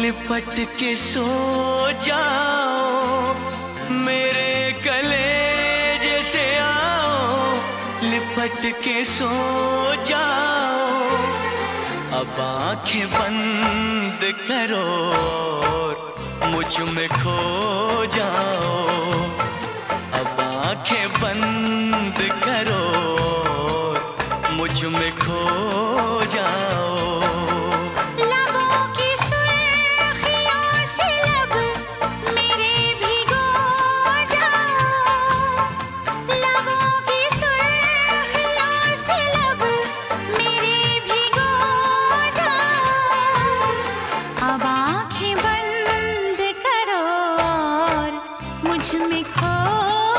लिपट के सो जाओ, मेरे गले जैसे आओ लिपट के सो जाओ। अब आँखें बंद करो मुझमें खो जाओ। अब आँखें बंद करो मुझमें खो मुझमें खो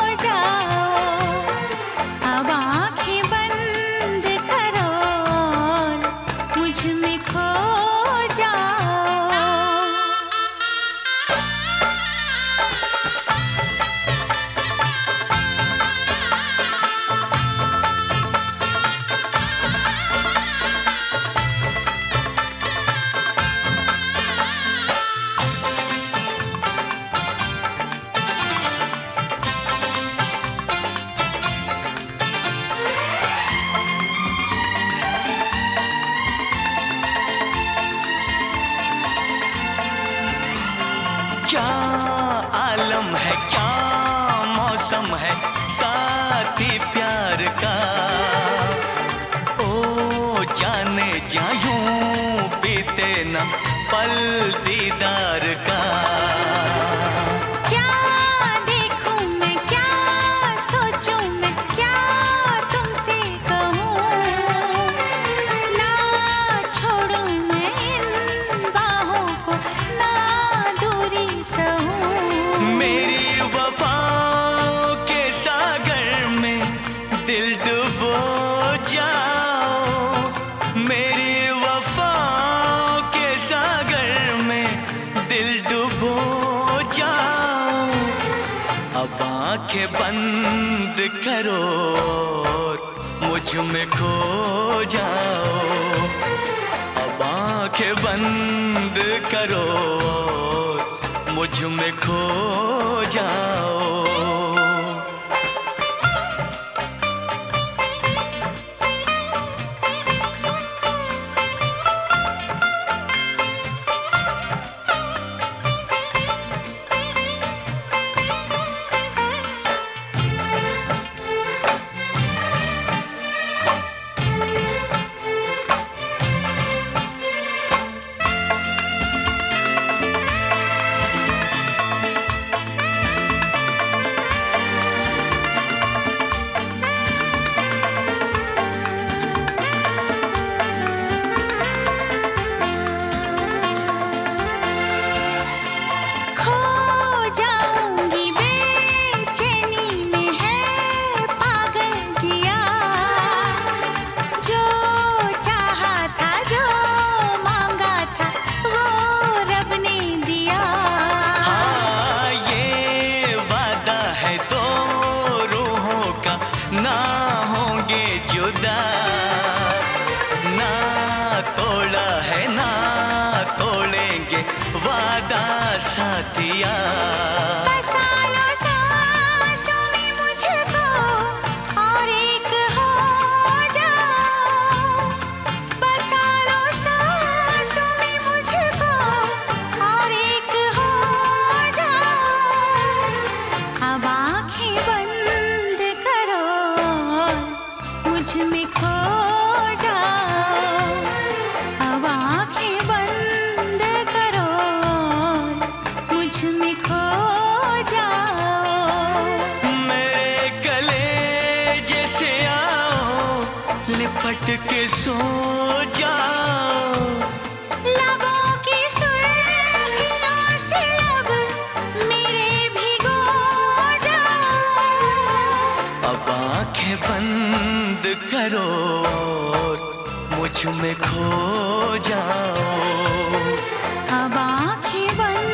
है, क्या मौसम है साथी प्यार का? ओ, जाने जायूं बीते न पल दीदार का। दिल डुबो जाओ, मेरी वफाओं के सागर में दिल डुबो जाओ। अब आँखें बंद करो मुझमें खो जाओ। अब आँखें बंद करो मुझमें खो जाओ। होंगे जुदा। ना तोड़ा है ना तोड़ेंगे वादा साथिया। जैसे आओ लिपट के सो जाओ। लबों की सुर्खियों से लब मेरे भिगो जाओ। अब आँखें बंद करो मुझमें खो जाओ। अब आँखें बंद